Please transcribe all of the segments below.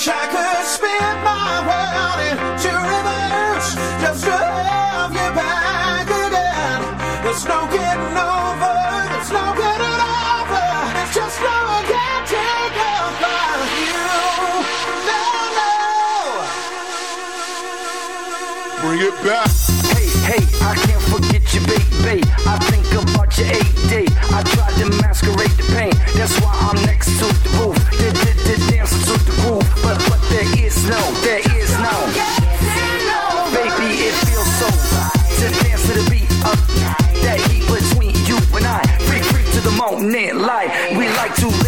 wish I could spin my world into reverse just to have you back again. There's no getting over, there's no getting over, just no getting over you. No, no. Bring it back. Hey, hey, I can't forget you, baby. I think about your eight day. I tried to masquerade the pain, that's why I'm next to the booth move, but, but there is no, there is no. Baby, it feels so right to dance to the beat of that heat between you and I. Freak, freak to the moment, light. We like to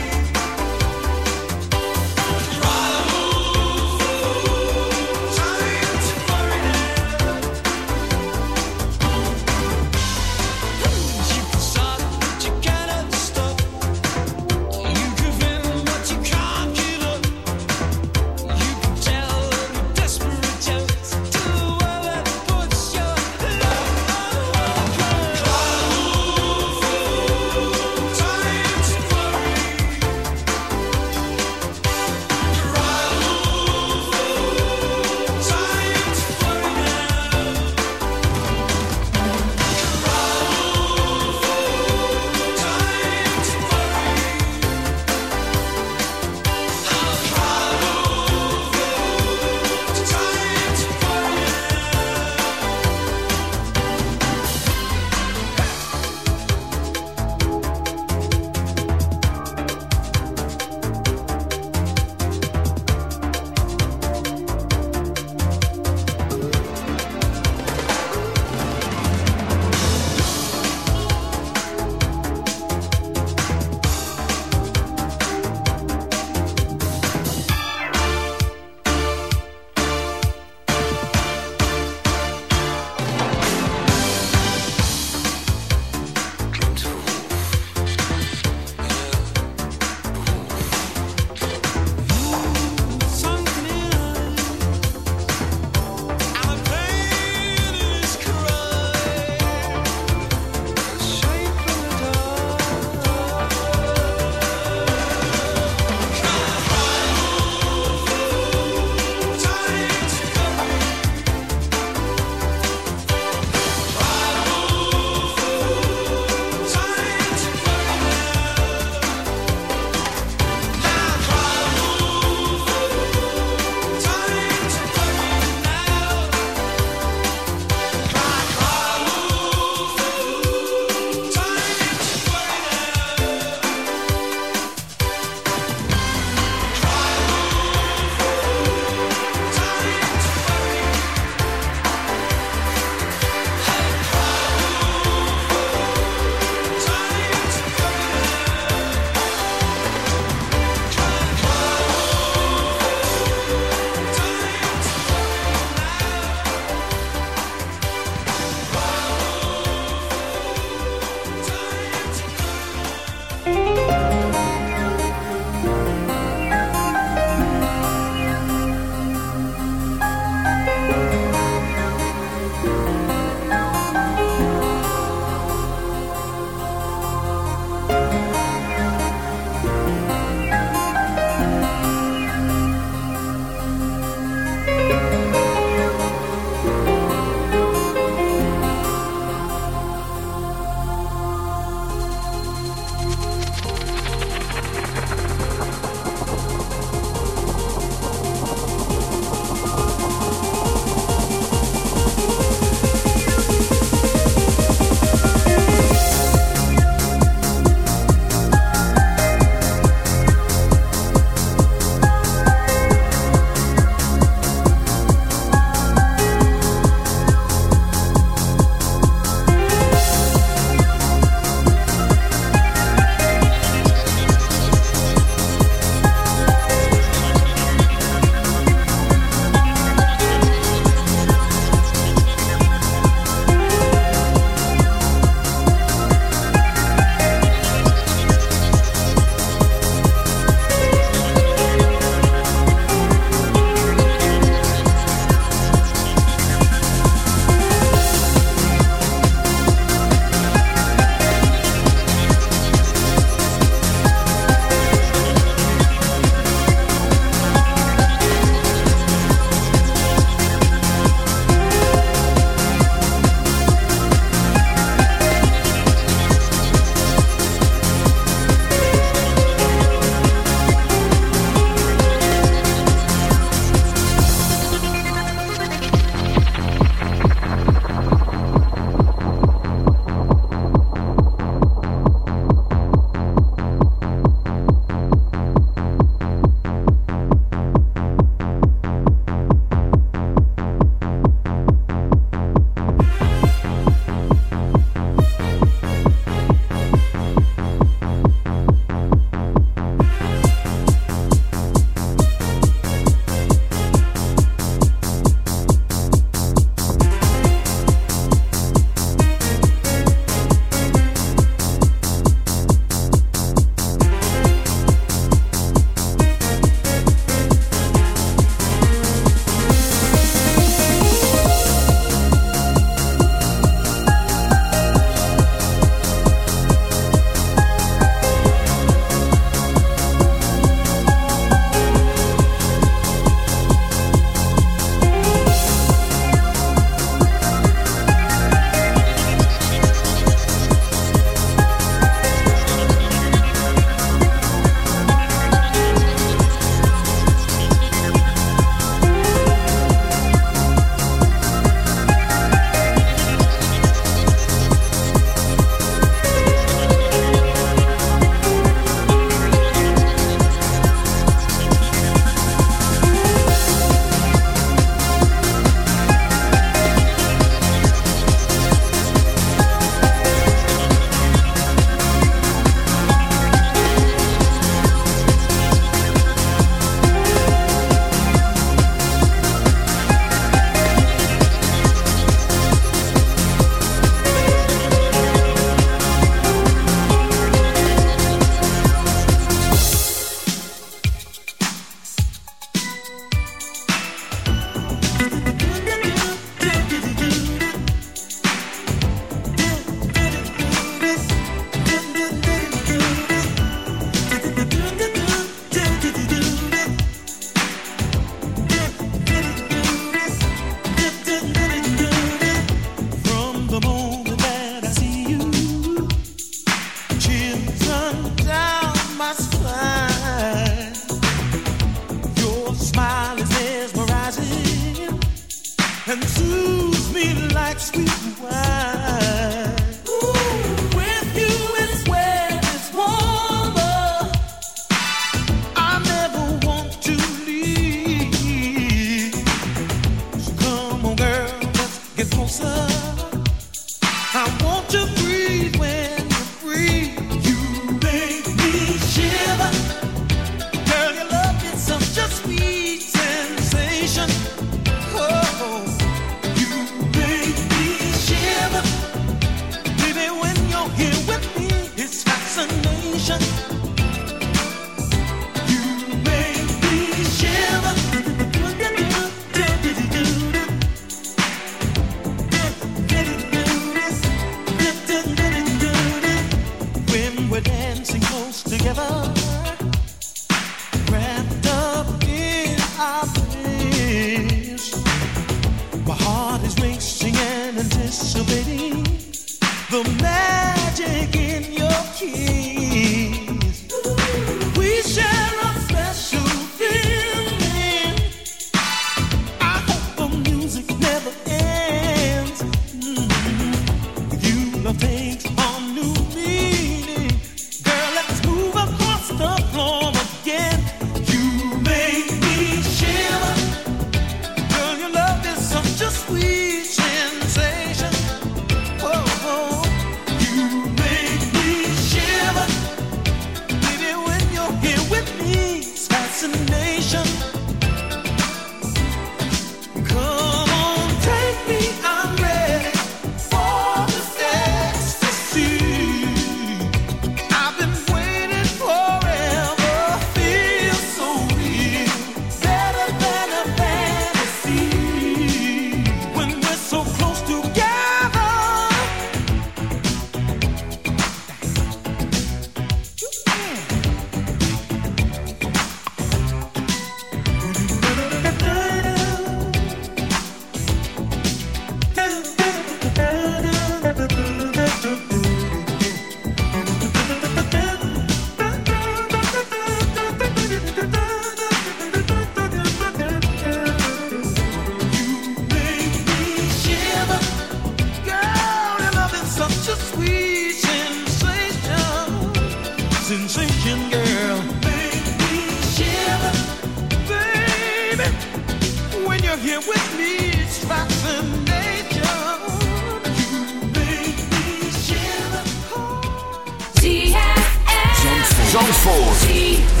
Zandvoort.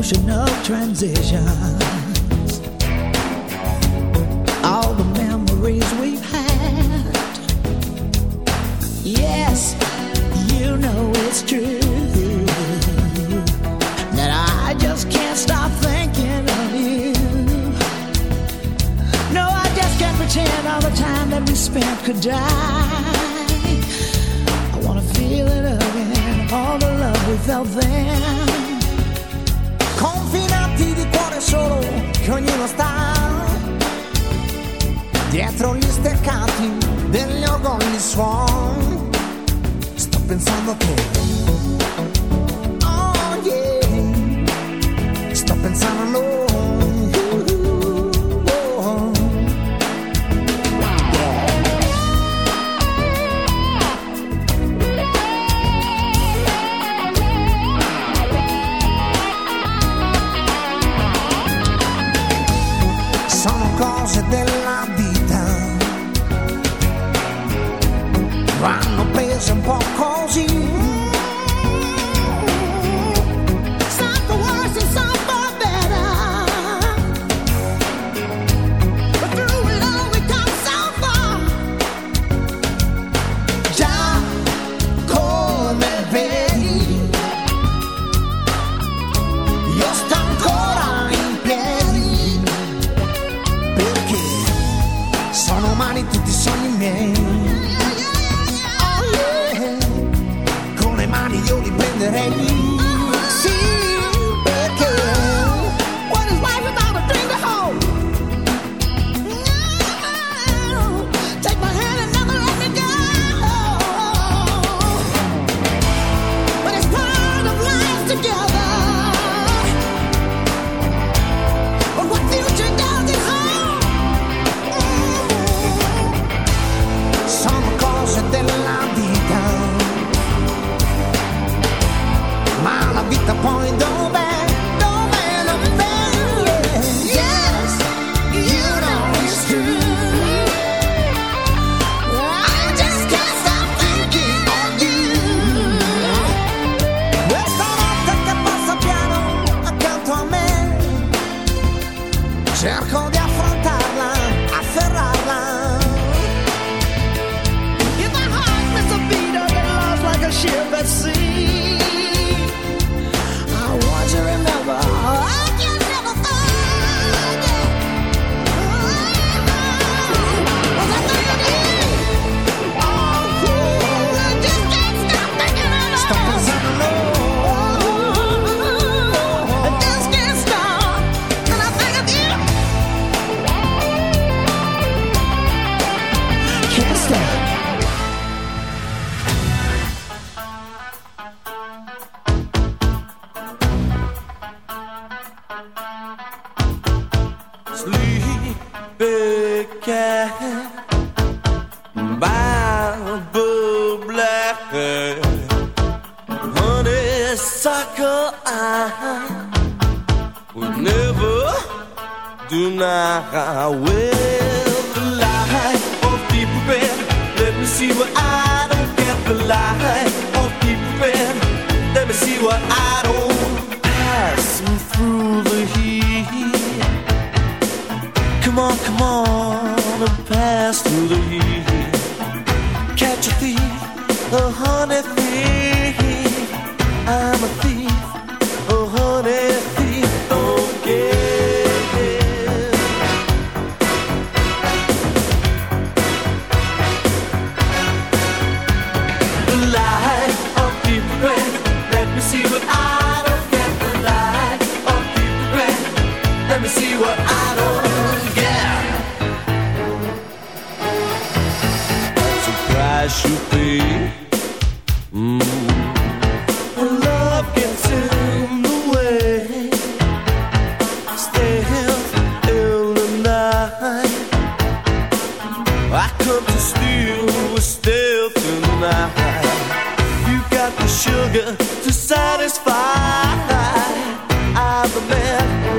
emotional transition. swan, stuck inside come to steal, we're still tonight. You got the sugar to satisfy. i have the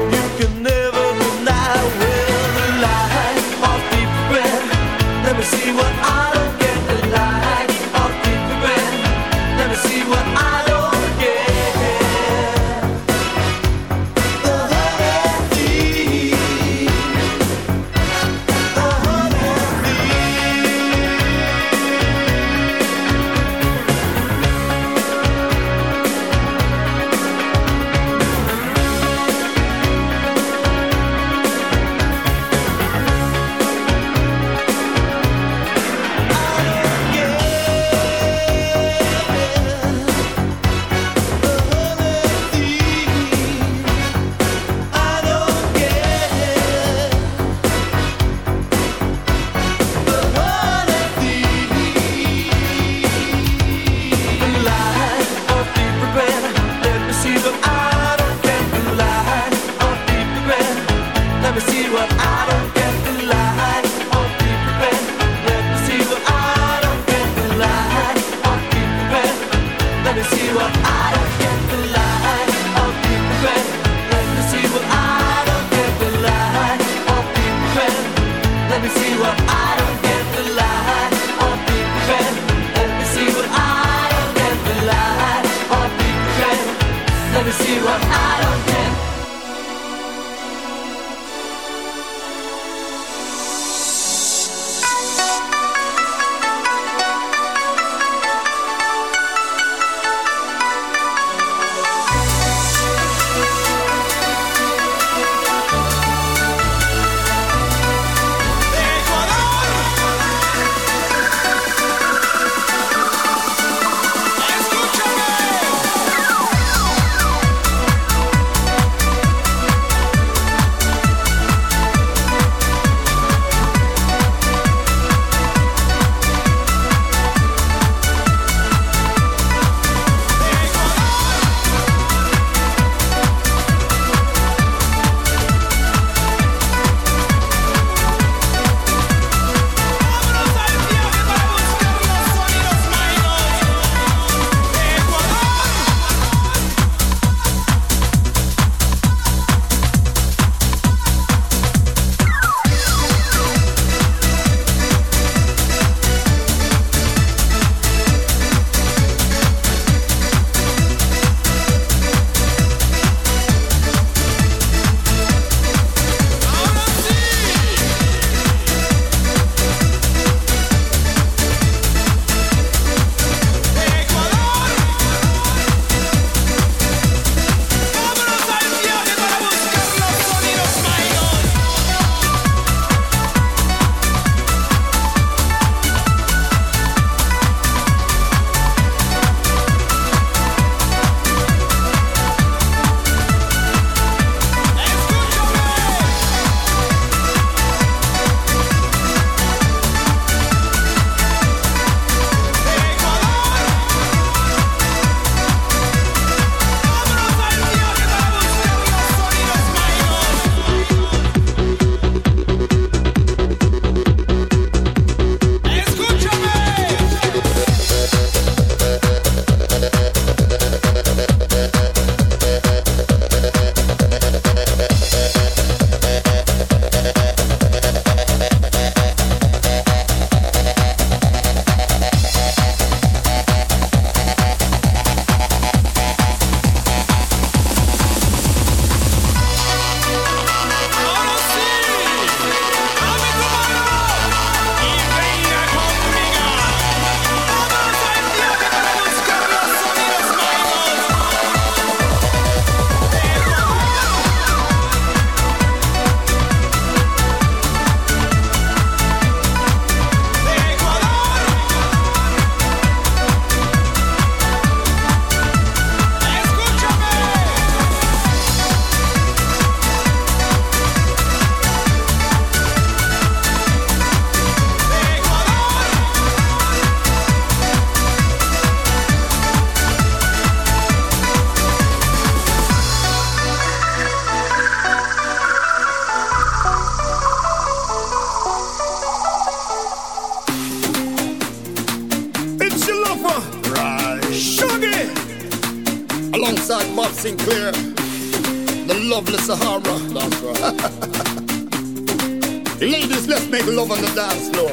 down slow.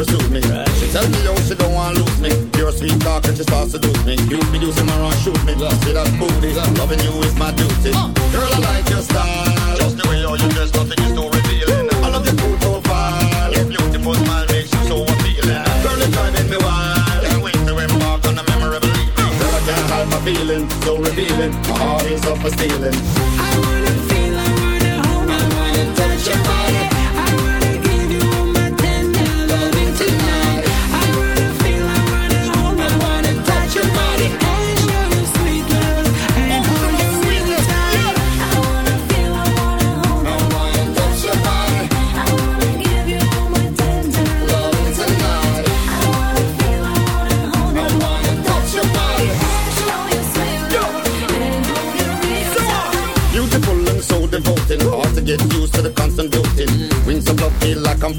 pursue me. Right. She tell me how she don't want to lose me. Pure sweet talk and she starts to seduce me. You be using my run, shoot me. Love. See that booty, Love. loving you is my duty. Uh. Girl, I like your style. Just the way how you dress, nothing is too revealing. I love your cool profile. Your beautiful smile makes you so appealing. Girl, it's driving me wild. Can't wait to embark on a memorable evening. Girl, I can't hide my feeling, so revealing. My heart is up for stealing.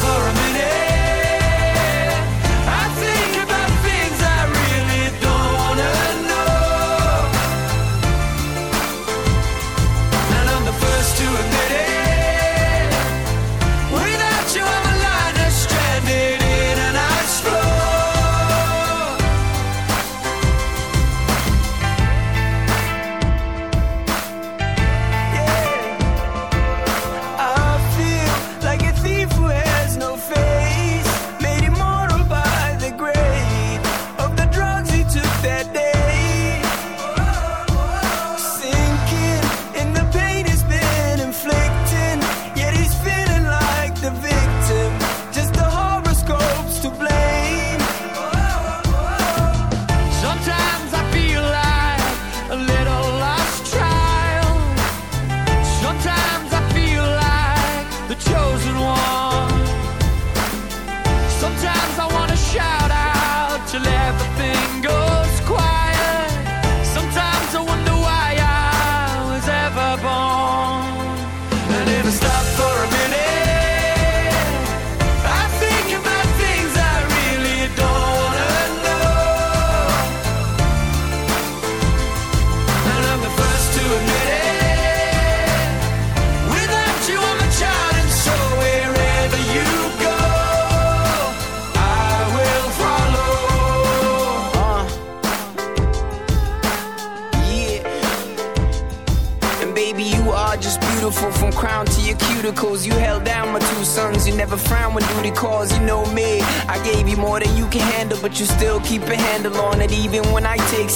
for a minute.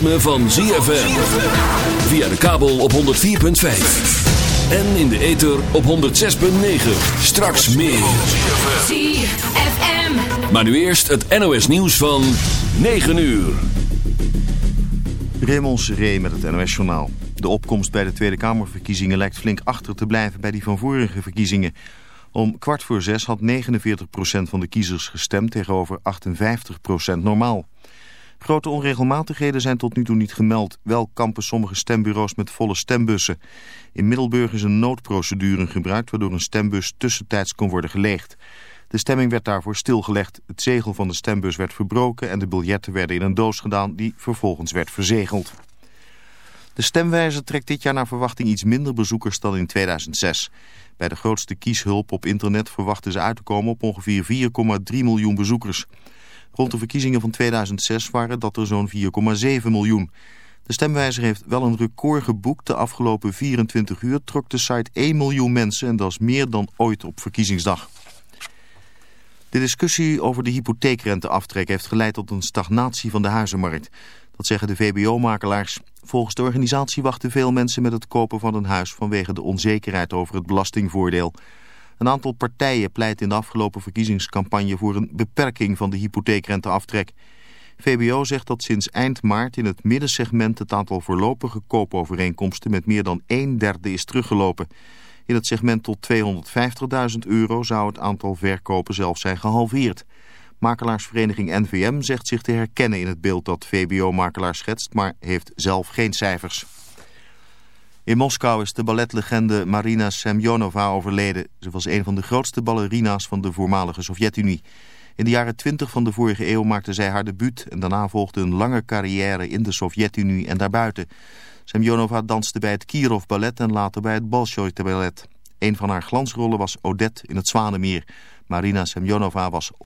ritme van ZFM. Via de kabel op 104.5. En in de ether op 106.9. Straks meer. ZFM. Maar nu eerst het NOS nieuws van 9 uur. Raymond Seré met het NOS journaal. De opkomst bij de Tweede Kamerverkiezingen lijkt flink achter te blijven bij die van vorige verkiezingen. Om kwart voor zes had 49% van de kiezers gestemd tegenover 58% normaal. Grote onregelmatigheden zijn tot nu toe niet gemeld. Wel kampen sommige stembureaus met volle stembussen. In Middelburg is een noodprocedure gebruikt... waardoor een stembus tussentijds kon worden geleegd. De stemming werd daarvoor stilgelegd. Het zegel van de stembus werd verbroken... en de biljetten werden in een doos gedaan die vervolgens werd verzegeld. De stemwijzer trekt dit jaar naar verwachting iets minder bezoekers dan in 2006. Bij de grootste kieshulp op internet verwachten ze uit te komen op ongeveer 4,3 miljoen bezoekers rond de verkiezingen van 2006 waren dat er zo'n 4,7 miljoen. De stemwijzer heeft wel een record geboekt. De afgelopen 24 uur trok de site 1 miljoen mensen en dat is meer dan ooit op verkiezingsdag. De discussie over de hypotheekrenteaftrek heeft geleid tot een stagnatie van de huizenmarkt. Dat zeggen de VBO-makelaars. Volgens de organisatie wachten veel mensen met het kopen van een huis vanwege de onzekerheid over het belastingvoordeel. Een aantal partijen pleit in de afgelopen verkiezingscampagne voor een beperking van de hypotheekrenteaftrek. VBO zegt dat sinds eind maart in het middensegment het aantal voorlopige koopovereenkomsten met meer dan een derde is teruggelopen. In het segment tot 250.000 euro zou het aantal verkopen zelfs zijn gehalveerd. Makelaarsvereniging NVM zegt zich te herkennen in het beeld dat VBO-makelaar schetst, maar heeft zelf geen cijfers. In Moskou is de balletlegende Marina Semyonova overleden. Ze was een van de grootste ballerina's van de voormalige Sovjet-Unie. In de jaren 20 van de vorige eeuw maakte zij haar debuut... en daarna volgde een lange carrière in de Sovjet-Unie en daarbuiten. Semyonova danste bij het Kirov Ballet en later bij het Bolshoi Ballet. Een van haar glansrollen was Odette in het Zwanenmeer. Marina Semyonova was